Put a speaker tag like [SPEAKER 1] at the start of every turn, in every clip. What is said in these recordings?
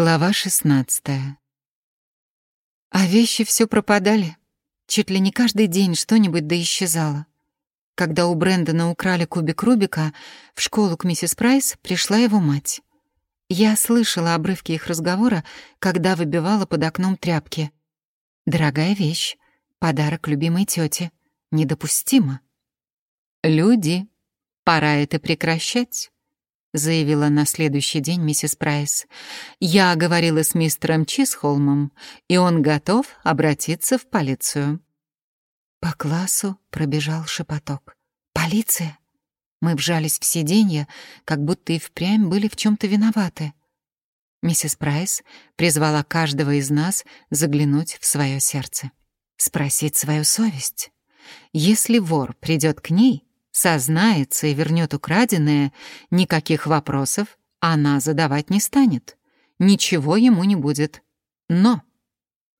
[SPEAKER 1] Глава 16. А вещи все пропадали. Чуть ли не каждый день что-нибудь да исчезало. Когда у Брэндона украли кубик Рубика, в школу к миссис Прайс пришла его мать. Я слышала обрывки их разговора, когда выбивала под окном тряпки. «Дорогая вещь, подарок любимой тете. Недопустимо». «Люди, пора это прекращать». — заявила на следующий день миссис Прайс. «Я говорила с мистером Чисхолмом, и он готов обратиться в полицию». По классу пробежал шепоток. «Полиция!» Мы вжались в сиденье, как будто и впрямь были в чем то виноваты. Миссис Прайс призвала каждого из нас заглянуть в свое сердце, спросить свою совесть. Если вор придет к ней, сознается и вернет украденное, никаких вопросов она задавать не станет. Ничего ему не будет. Но,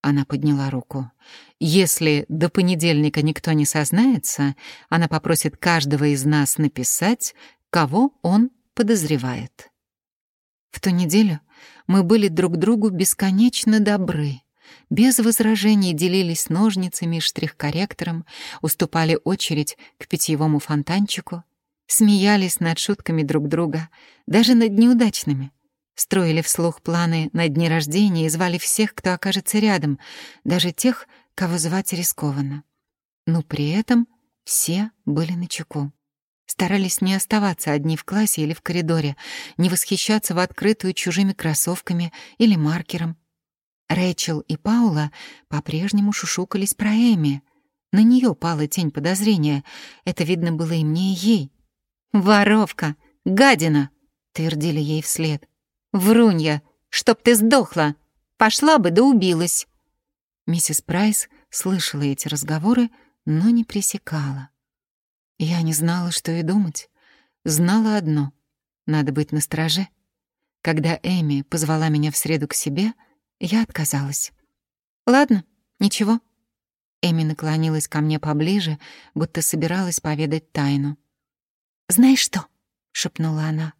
[SPEAKER 1] она подняла руку, если до понедельника никто не сознается, она попросит каждого из нас написать, кого он подозревает. В ту неделю мы были друг другу бесконечно добры без возражений делились ножницами штрих-корректором, уступали очередь к питьевому фонтанчику, смеялись над шутками друг друга, даже над неудачными, строили вслух планы на дни рождения и звали всех, кто окажется рядом, даже тех, кого звать рискованно. Но при этом все были начеку. Старались не оставаться одни в классе или в коридоре, не восхищаться в открытую чужими кроссовками или маркером, Рэйчел и Паула по-прежнему шушукались про Эми. На нее пала тень подозрения. Это видно было и мне, и ей. «Воровка! Гадина!» — твердили ей вслед. «Врунья! Чтоб ты сдохла! Пошла бы да убилась!» Миссис Прайс слышала эти разговоры, но не пресекала. Я не знала, что и думать. Знала одно — надо быть настороже. Когда Эми позвала меня в среду к себе — я отказалась. «Ладно, ничего». Эми наклонилась ко мне поближе, будто собиралась поведать тайну. «Знаешь что?» — шепнула она.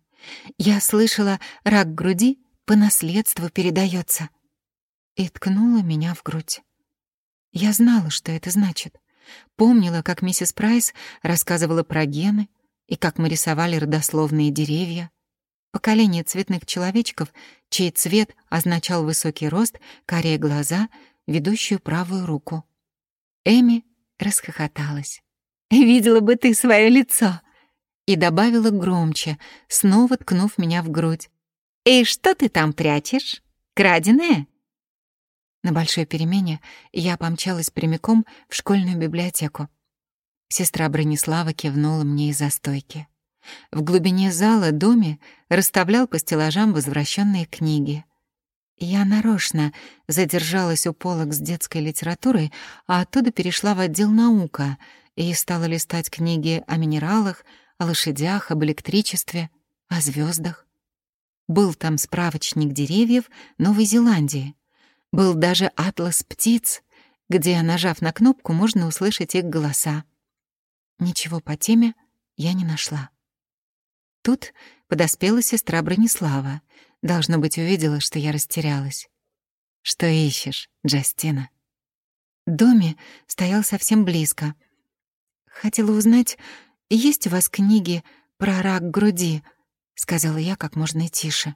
[SPEAKER 1] «Я слышала, рак груди по наследству передается. И ткнула меня в грудь. Я знала, что это значит. Помнила, как миссис Прайс рассказывала про гены и как мы рисовали родословные деревья. Поколение цветных человечков, чей цвет означал высокий рост, карие глаза, ведущую правую руку. Эми расхохоталась. «Видела бы ты свое лицо!» И добавила громче, снова ткнув меня в грудь. «И что ты там прячешь? Краденое?» На большой перемене я помчалась прямиком в школьную библиотеку. Сестра Бронислава кивнула мне из-за стойки. В глубине зала доме расставлял по стеллажам возвращенные книги. Я нарочно задержалась у полок с детской литературой, а оттуда перешла в отдел наука и стала листать книги о минералах, о лошадях, об электричестве, о звездах. Был там справочник деревьев Новой Зеландии. Был даже атлас птиц, где, нажав на кнопку, можно услышать их голоса. Ничего по теме я не нашла. Тут подоспела сестра Бронислава. Должно быть, увидела, что я растерялась. «Что ищешь, Джастина?» Доме стоял совсем близко. «Хотела узнать, есть у вас книги про рак груди?» — сказала я как можно тише.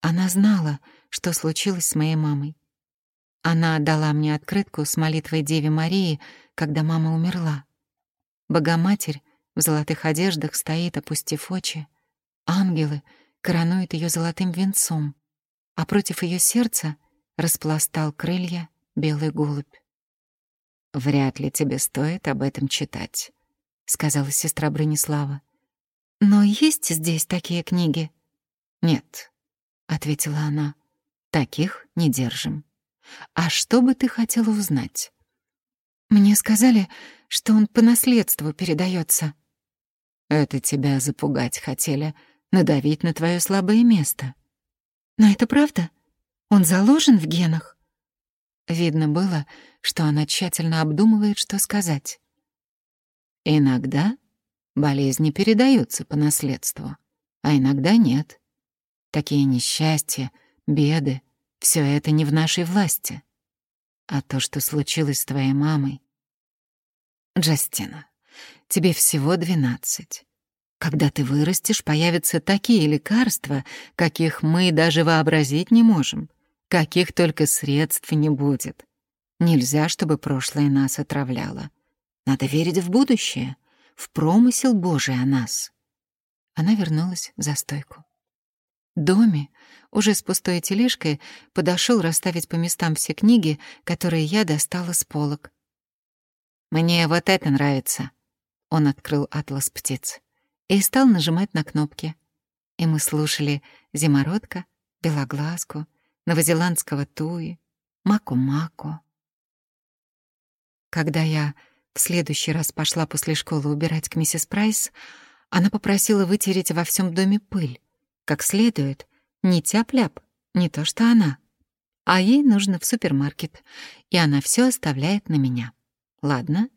[SPEAKER 1] Она знала, что случилось с моей мамой. Она дала мне открытку с молитвой Деве Марии, когда мама умерла. Богоматерь в золотых одеждах стоит, опустив очи. Ангелы коронуют ее золотым венцом, а против ее сердца распластал крылья белый голубь. «Вряд ли тебе стоит об этом читать», — сказала сестра Бронислава. «Но есть здесь такие книги?» «Нет», — ответила она, — «таких не держим. А что бы ты хотела узнать?» «Мне сказали, что он по наследству передается. Это тебя запугать хотели, надавить на твое слабое место. Но это правда? Он заложен в генах? Видно было, что она тщательно обдумывает, что сказать. Иногда болезни передаются по наследству, а иногда нет. Такие несчастья беды — все это не в нашей власти. А то, что случилось с твоей мамой... Джастина, тебе всего двенадцать. Когда ты вырастешь, появятся такие лекарства, каких мы даже вообразить не можем, каких только средств не будет. Нельзя, чтобы прошлое нас отравляло. Надо верить в будущее, в промысел Божий о нас. Она вернулась за стойку. Доме, уже с пустой тележкой, подошел расставить по местам все книги, которые я достала с полок. «Мне вот это нравится», — он открыл атлас птиц и стал нажимать на кнопки. И мы слушали «Зимородка», «Белоглазку», «Новозеландского туи», «Маку-маку». Когда я в следующий раз пошла после школы убирать к миссис Прайс, она попросила вытереть во всем доме пыль, как следует, не тяп-ляп, не то что она. А ей нужно в супермаркет, и она все оставляет на меня. Ладно?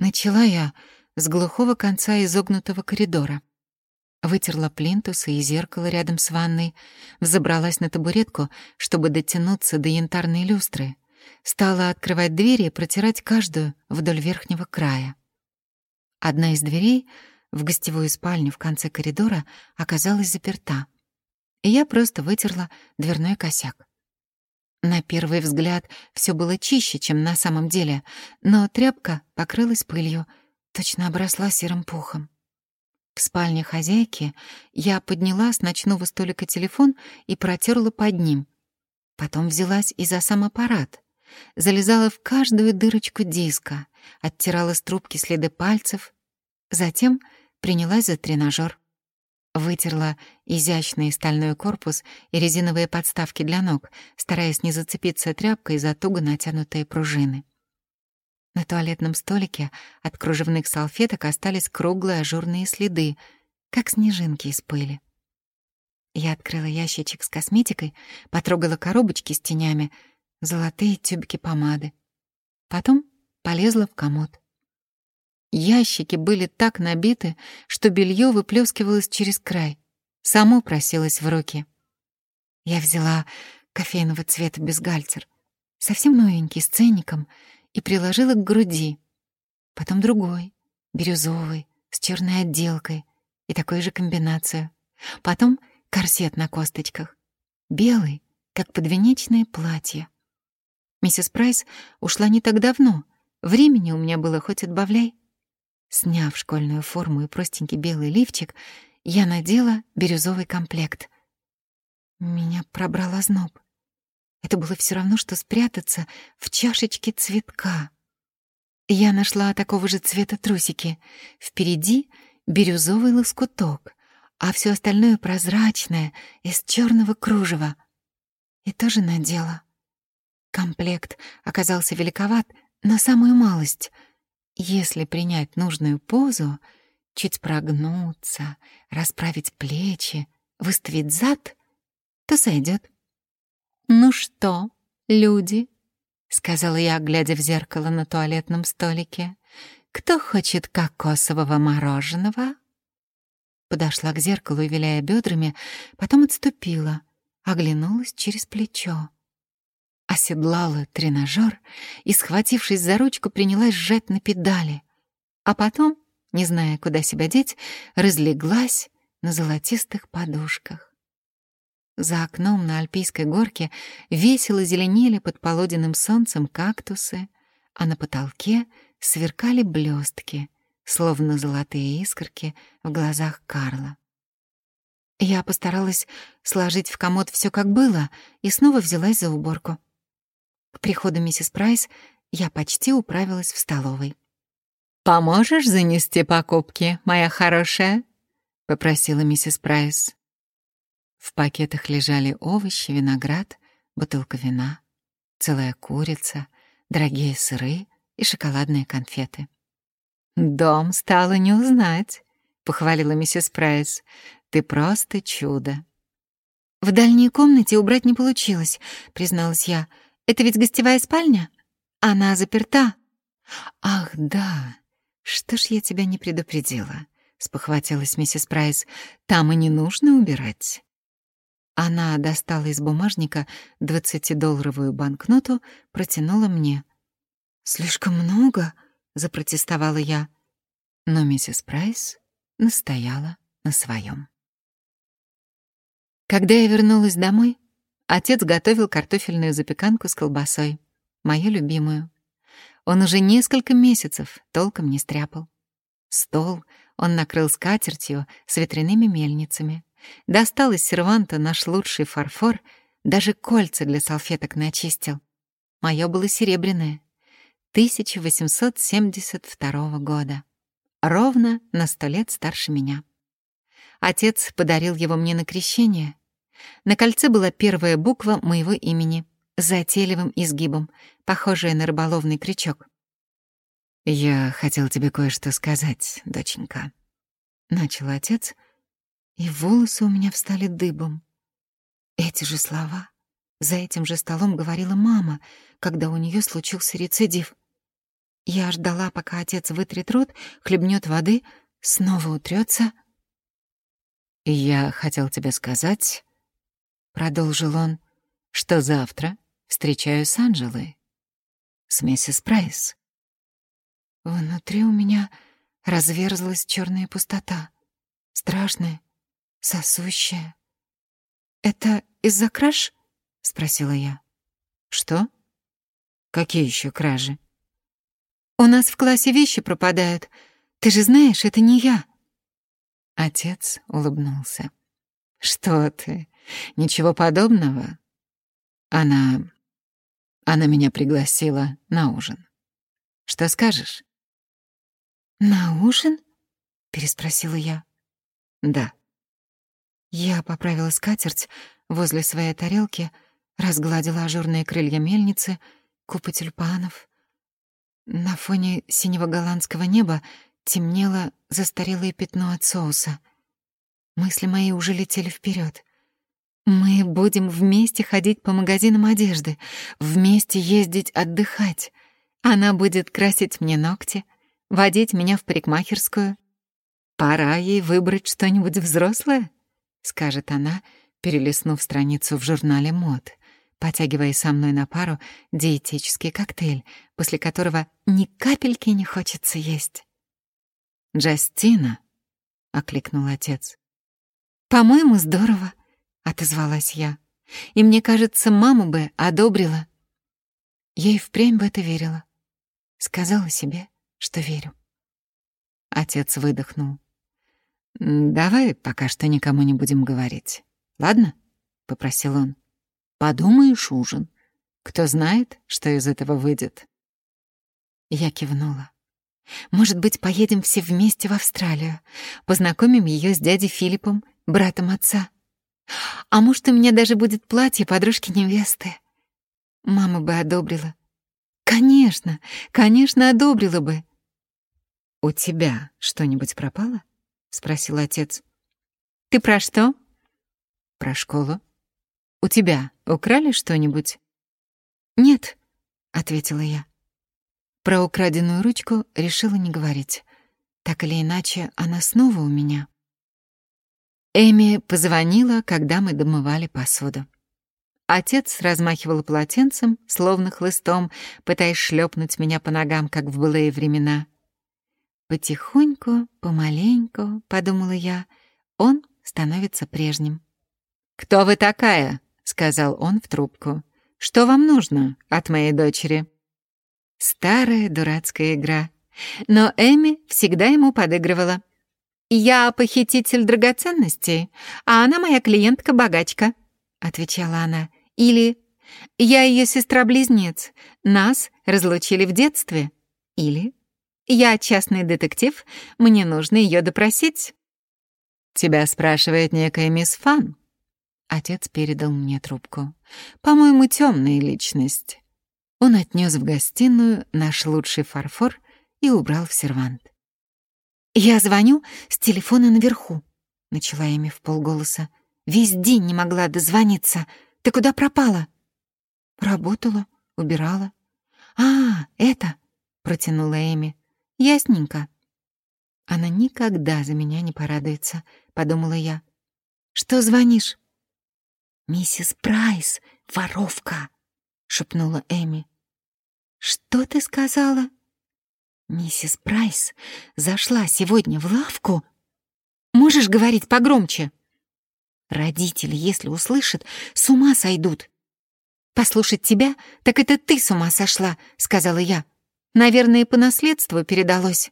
[SPEAKER 1] Начала я с глухого конца изогнутого коридора. Вытерла плинтусы и зеркало рядом с ванной, взобралась на табуретку, чтобы дотянуться до янтарной люстры, стала открывать двери и протирать каждую вдоль верхнего края. Одна из дверей в гостевую спальню в конце коридора оказалась заперта, и я просто вытерла дверной косяк. На первый взгляд все было чище, чем на самом деле, но тряпка покрылась пылью, точно обросла серым пухом. В спальне хозяйки я подняла с ночного столика телефон и протерла под ним. Потом взялась и за сам аппарат. Залезала в каждую дырочку диска, оттирала с трубки следы пальцев. Затем принялась за тренажер. Вытерла изящный стальной корпус и резиновые подставки для ног, стараясь не зацепиться тряпкой за туго натянутые пружины. На туалетном столике от кружевных салфеток остались круглые ажурные следы, как снежинки из пыли. Я открыла ящичек с косметикой, потрогала коробочки с тенями, золотые тюбики помады. Потом полезла в комод. Ящики были так набиты, что белье выплескивалось через край. Само просилось в руки. Я взяла кофейного цвета бюстгальтер, совсем новенький, с ценником, и приложила к груди. Потом другой, бирюзовый, с черной отделкой и такой же комбинацию. Потом корсет на косточках, белый, как подвенечное платье. Миссис Прайс ушла не так давно. Времени у меня было хоть отбавляй. Сняв школьную форму и простенький белый лифчик, я надела бирюзовый комплект. Меня пробрал озноб. Это было все равно, что спрятаться в чашечке цветка. Я нашла такого же цвета трусики. Впереди бирюзовый лоскуток, а все остальное прозрачное, из черного кружева. И тоже надела. Комплект оказался великоват на самую малость — если принять нужную позу, чуть прогнуться, расправить плечи, выставить зад, то сойдет. «Ну что, люди?» — сказала я, глядя в зеркало на туалетном столике. «Кто хочет кокосового мороженого?» Подошла к зеркалу виляя бедрами, потом отступила, оглянулась через плечо оседлала тренажер и, схватившись за ручку, принялась сжать на педали. А потом, не зная, куда себя деть, разлеглась на золотистых подушках. За окном на Альпийской горке весело зеленели под полуденным солнцем кактусы, а на потолке сверкали блестки, словно золотые искорки в глазах Карла. Я постаралась сложить в комод все как было и снова взялась за уборку. К приходу миссис Прайс я почти управилась в столовой. «Поможешь занести покупки, моя хорошая?» — попросила миссис Прайс. В пакетах лежали овощи, виноград, бутылка вина, целая курица, дорогие сыры и шоколадные конфеты. «Дом стало не узнать», — похвалила миссис Прайс. «Ты просто чудо». «В дальней комнате убрать не получилось», — призналась я, — это ведь гостевая спальня? Она заперта». «Ах, да! Что ж я тебя не предупредила?» — спохватилась миссис Прайс. «Там и не нужно убирать». Она достала из бумажника двадцатидолларовую банкноту, протянула мне. «Слишком много», — запротестовала я. Но миссис Прайс настояла на своем. Когда я вернулась домой, отец готовил картофельную запеканку с колбасой, мою любимую. Он уже несколько месяцев толком не стряпал. Стол он накрыл скатертью с ветряными мельницами. Достал из серванта наш лучший фарфор, даже кольца для салфеток начистил. Моё было серебряное, 1872 года. Ровно на сто лет старше меня. Отец подарил его мне на крещение. На кольце была первая буква моего имени с затейливым изгибом, похожая на рыболовный крючок. «Я хотел тебе кое-что сказать, доченька», — начал отец, и волосы у меня встали дыбом. Эти же слова за этим же столом говорила мама, когда у нее случился рецидив. Я ждала, пока отец вытрет рот, хлебнет воды, снова утрется.
[SPEAKER 2] «Я хотел тебе сказать», — продолжил он, — «что завтра встречаюсь с Анжелой, с миссис Прайс.
[SPEAKER 1] Внутри у меня разверзлась черная пустота, страшная, сосущая. «Это из-за краж?» — спросила я.
[SPEAKER 2] «Что? Какие еще кражи?»
[SPEAKER 1] «У нас в классе вещи пропадают. Ты же знаешь, это не я».
[SPEAKER 2] Отец улыбнулся. «Что ты? Ничего подобного. Она... Она меня пригласила на ужин. Что скажешь?»
[SPEAKER 1] «На ужин?» — переспросила я.
[SPEAKER 2] «Да».
[SPEAKER 1] Я поправила скатерть возле своей тарелки, разгладила ажурные крылья мельницы, купы тюльпанов. На фоне синего голландского неба темнело застарелое пятно от соуса. Мысли мои уже летели вперед. Мы будем вместе ходить по магазинам одежды, вместе ездить отдыхать. Она будет красить мне ногти — водить меня в парикмахерскую. «Пора ей выбрать что-нибудь взрослое», — скажет она, перелистнув страницу в журнале мод, потягивая со мной на пару диетический коктейль, после которого ни капельки не хочется есть.
[SPEAKER 2] «Джастина», — окликнул отец.
[SPEAKER 1] «По-моему, здорово», — отозвалась я. «И мне кажется, маму бы одобрила». Ей впрямь в это верила. Сказала себе — что верю.
[SPEAKER 2] Отец выдохнул. «Давай пока что никому не будем говорить. Ладно?» — попросил он. «Подумаешь, ужин. Кто знает, что из этого выйдет?»
[SPEAKER 1] Я кивнула. «Может быть, поедем все вместе в Австралию, познакомим ее с дядей Филиппом, братом отца. А может, у меня даже будет платье подружки невесты. Мама бы одобрила. Конечно, конечно, одобрила бы.
[SPEAKER 2] «У тебя что-нибудь пропало?» — спросил отец.
[SPEAKER 1] «Ты про что?»
[SPEAKER 2] «Про школу. У тебя украли что-нибудь?»
[SPEAKER 1] «Нет», — ответила я. Про украденную ручку решила не говорить. Так или иначе, она снова у меня. Эми позвонила, когда мы домывали посуду. Отец размахивал полотенцем, словно хлыстом, пытаясь шлепнуть меня по ногам, как в былые времена — Потихоньку, помаленьку, подумала я, он становится прежним.
[SPEAKER 2] «Кто вы такая?» — сказал он в трубку. «Что вам нужно от моей дочери?»
[SPEAKER 1] Старая дурацкая игра. Но Эми всегда ему подыгрывала. «Я похититель драгоценностей, а она моя клиентка-богачка», — отвечала она. Или «Я ее сестра-близнец, нас разлучили в детстве». Или я частный детектив, мне нужно ее допросить.
[SPEAKER 2] Тебя спрашивает некая мисс Фан.
[SPEAKER 1] Отец передал мне трубку. По-моему, темная личность. Он отнес в гостиную наш лучший фарфор и убрал в сервант. «Я звоню с телефона наверху», — начала Эми в полголоса. «Весь день не могла дозвониться. Ты куда пропала?» «Работала, убирала». «А, это...» — протянула Эми. Ясненько. Она никогда за меня не порадуется, подумала я. Что звонишь? «Миссис Прайс, воровка!» — шепнула Эми. «Что ты сказала?» «Миссис Прайс зашла сегодня в лавку?» «Можешь говорить погромче?» «Родители, если услышат, с ума сойдут». «Послушать тебя, так это ты с ума сошла», — сказала я. «Наверное, по наследству передалось».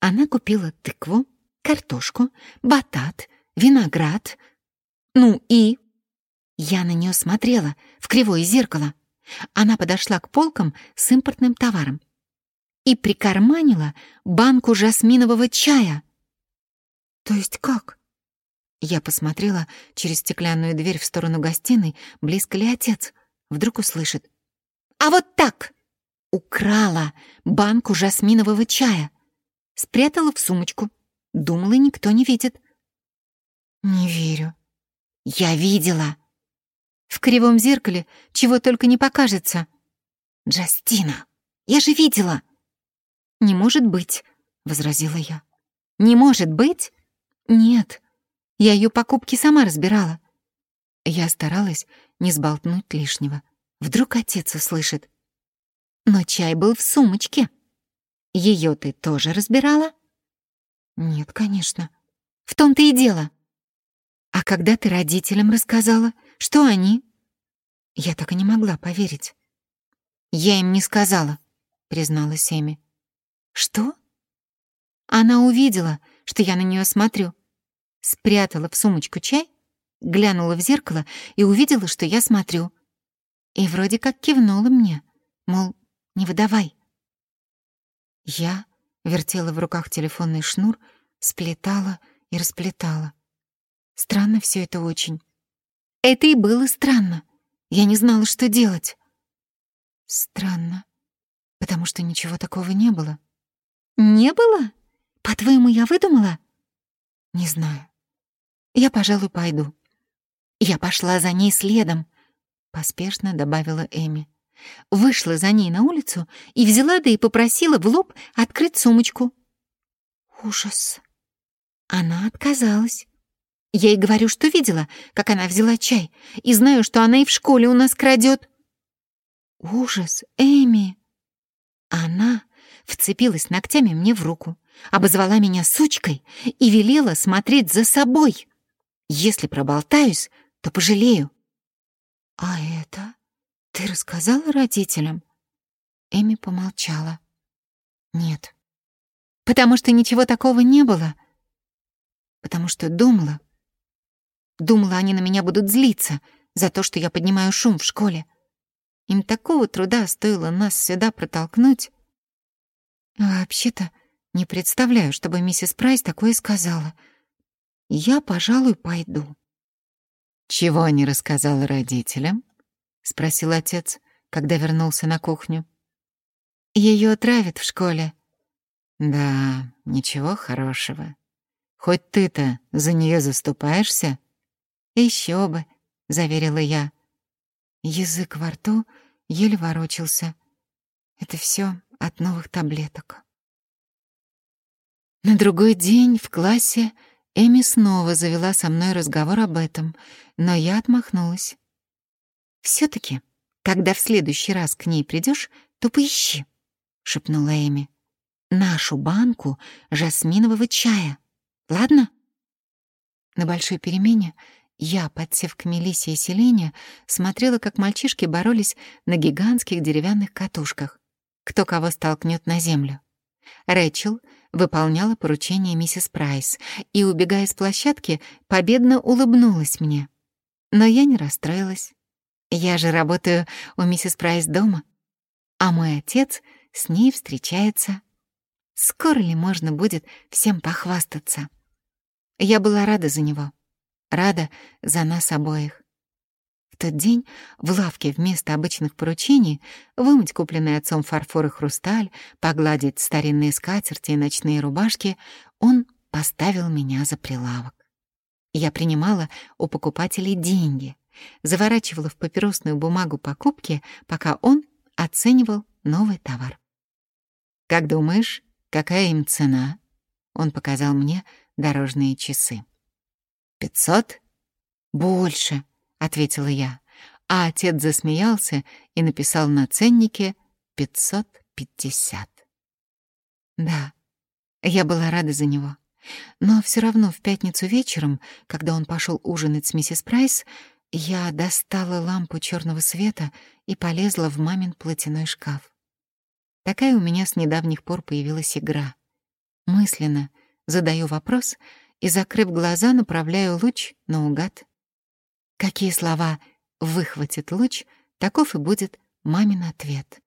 [SPEAKER 1] Она купила тыкву, картошку, батат, виноград. Ну и... Я на нее смотрела в кривое зеркало. Она подошла к полкам с импортным товаром и прикарманила банку жасминового чая. То есть как? Я посмотрела через стеклянную дверь в сторону гостиной, близко ли отец. Вдруг услышит. «А вот так!» Украла банку жасминового чая. Спрятала в сумочку. Думала, никто не видит. Не верю. Я видела. В кривом зеркале чего только не покажется. Джастина, я же видела. Не может быть, возразила я. Не может быть? Нет. Я ее покупки сама разбирала. Я старалась не сболтнуть лишнего. Вдруг отец услышит. Но чай был в сумочке. Ее ты тоже разбирала? Нет, конечно. В том-то и дело. А когда ты родителям рассказала, что они? Я так и не могла поверить. Я им не сказала, призналась Эми. Что? Она увидела, что я на нее смотрю. Спрятала в сумочку чай, глянула в зеркало и увидела, что я смотрю. И вроде как кивнула мне, мол, не выдавай. Я вертела в руках телефонный шнур, сплетала и расплетала. Странно все это очень. Это и было странно. Я не знала, что делать. Странно, потому что ничего такого не было. Не было? По-твоему, я выдумала? Не знаю. Я, пожалуй, пойду. Я пошла за ней следом, поспешно добавила Эми. Вышла за ней на улицу и взяла да и попросила в лоб открыть сумочку. Ужас. Она отказалась. Я ей говорю, что видела, как она взяла чай, и знаю, что она и в школе у нас крадет. Ужас, Эми. Она вцепилась ногтями мне в руку, обозвала меня сучкой и велела смотреть за собой. Если проболтаюсь, то пожалею. А это «Ты рассказала родителям?» Эми помолчала. «Нет. Потому что ничего такого не было. Потому что думала. Думала, они на меня будут злиться за то, что я поднимаю шум в школе. Им такого труда стоило нас сюда протолкнуть. Вообще-то не представляю, чтобы миссис Прайс такое сказала. Я, пожалуй, пойду».
[SPEAKER 2] «Чего не рассказала родителям?» — спросил отец, когда вернулся на кухню.
[SPEAKER 1] Ее травят в школе».
[SPEAKER 2] «Да, ничего хорошего. Хоть ты-то за нее заступаешься?»
[SPEAKER 1] Еще бы», — заверила я. Язык во рту еле ворочался. Это все от новых таблеток. На другой день в классе Эми снова завела со мной разговор об этом, но я отмахнулась все таки когда в следующий раз к ней придешь, то поищи», — шепнула Эми. «Нашу банку жасминового чая. Ладно?» На большой перемене я, подсев к Мелисе и Селине, смотрела, как мальчишки боролись на гигантских деревянных катушках. Кто кого столкнет на землю. Рэчел выполняла поручение миссис Прайс и, убегая с площадки, победно улыбнулась мне. Но я не расстроилась. Я же работаю у миссис Прайс дома, а мой отец с ней встречается. Скоро ли можно будет всем похвастаться? Я была рада за него, рада за нас обоих. В тот день в лавке вместо обычных поручений вымыть купленный отцом фарфор и хрусталь, погладить старинные скатерти и ночные рубашки, он поставил меня за прилавок. Я принимала у покупателей деньги — заворачивала в папиросную бумагу покупки, пока он оценивал новый товар. «Как думаешь, какая им цена?» Он показал мне дорожные часы. «Пятьсот?» «Больше», — ответила я, а отец засмеялся и написал на ценнике 550. Да, я была рада за него. Но все равно в пятницу вечером, когда он пошел ужинать с миссис Прайс, я достала лампу черного света и полезла в мамин платяной шкаф. Такая у меня с недавних пор появилась игра. Мысленно задаю вопрос и, закрыв глаза, направляю луч наугад. Какие слова выхватит луч, таков и будет мамин ответ.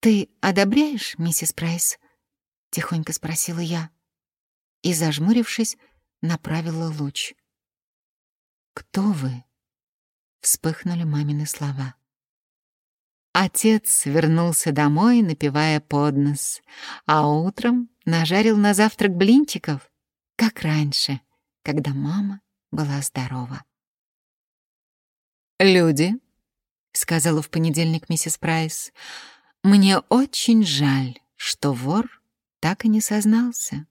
[SPEAKER 1] «Ты одобряешь, миссис Прайс?» — тихонько спросила я. И, зажмурившись, направила луч. «Кто вы?» — вспыхнули мамины слова. Отец вернулся домой, напивая под нос, а утром нажарил на завтрак блинчиков, как раньше, когда мама была здорова. «Люди», — сказала в понедельник миссис Прайс, — «мне очень жаль, что вор так и не сознался.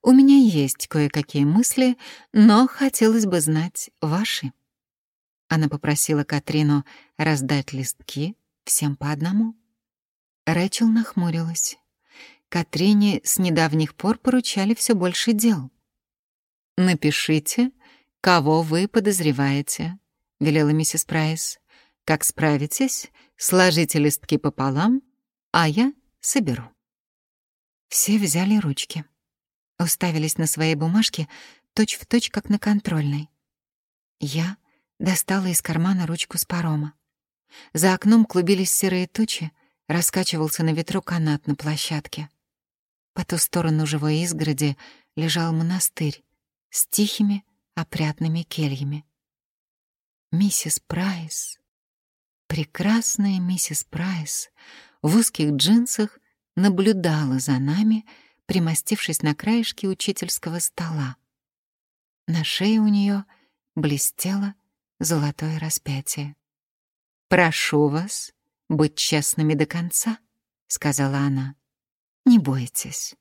[SPEAKER 1] У меня есть кое-какие мысли, но хотелось бы знать ваши». Она попросила Катрину раздать листки всем по одному. Рэчел нахмурилась. Катрине с недавних пор поручали все больше дел. «Напишите, кого вы подозреваете», — велела миссис Прайс. «Как справитесь, сложите листки пополам, а я соберу». Все взяли ручки. Уставились на свои бумажки точь-в-точь, точь, как на контрольной. Я достала из кармана ручку с парома. За окном клубились серые тучи, раскачивался на ветру канат на площадке. По ту сторону живой изгороди лежал монастырь с тихими, опрятными кельями. Миссис Прайс, прекрасная миссис Прайс, в узких джинсах наблюдала за нами, примостившись на краешке учительского стола. На шее у нее блестело золотое распятие. «Прошу вас быть честными до конца», — сказала она. «Не бойтесь».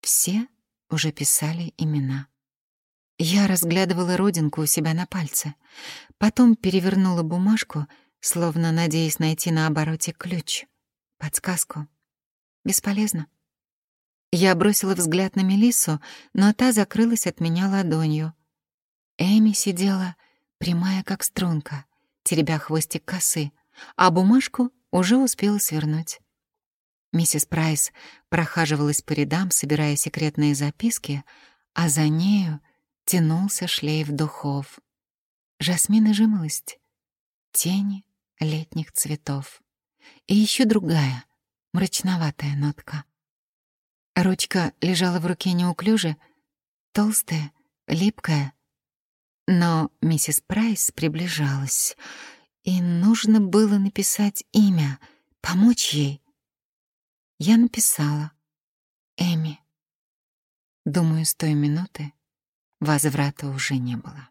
[SPEAKER 1] Все уже писали имена. Я разглядывала родинку у себя на пальце, потом перевернула бумажку, словно надеясь найти на обороте ключ, подсказку. Бесполезно. Я бросила взгляд на Мелиссу, но та закрылась от меня ладонью. Эми сидела прямая, как струнка теребя хвостик косы, а бумажку уже успела свернуть. Миссис Прайс прохаживалась по рядам, собирая секретные записки, а за нею тянулся шлейф духов. Жасмин и жимолость, тени летних цветов. И еще другая, мрачноватая нотка. Ручка лежала в руке неуклюже, толстая, липкая, но миссис Прайс приближалась, и нужно было написать имя, помочь ей. Я написала «Эми». Думаю, с той минуты возврата уже не было.